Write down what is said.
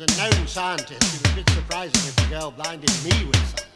as a known scientist, it was a bit surprising if the girl blinded me with something.